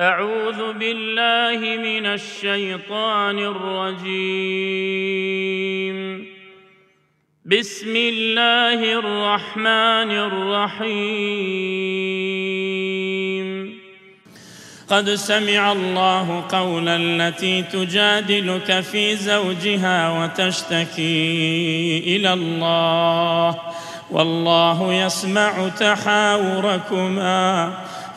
أعوذ باللہ من الشیطان الرجیم بسم اللہ الرحمن الرحیم قد سمع الله قولا التي تجادلك في زوجها وتشتكي إلى الله. والله يسمع تحاوركما.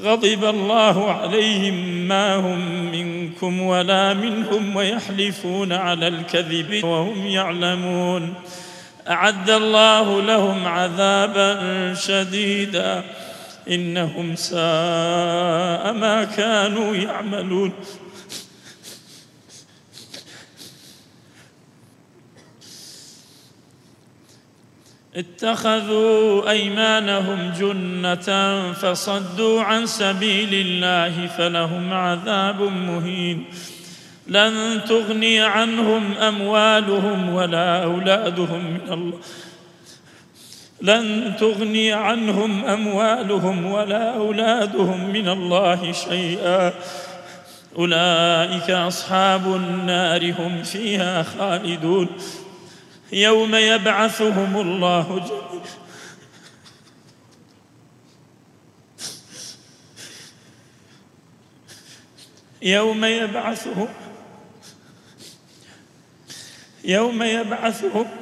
غضب الله عليهم ما هم منكم ولا منهم ويحلفون على الكذب وهم يعلمون. أعد الله لهم عذابا شديدا. إنهم ساء ما كانوا يعملون. اتخذوا أيمانهم جنة فصدوا عن سبيل الله فلهم عذاب مهين. لن تغني عنهم أموالهم ولا أولادهم من الله. لن تغني عنهم أموالهم ولا أولادهم من الله شيئا. أولئك أصحاب النار هم فيها خالدون. يوم يبعثهم الله جميعا. يوم يبعثهم يوم يبعثهم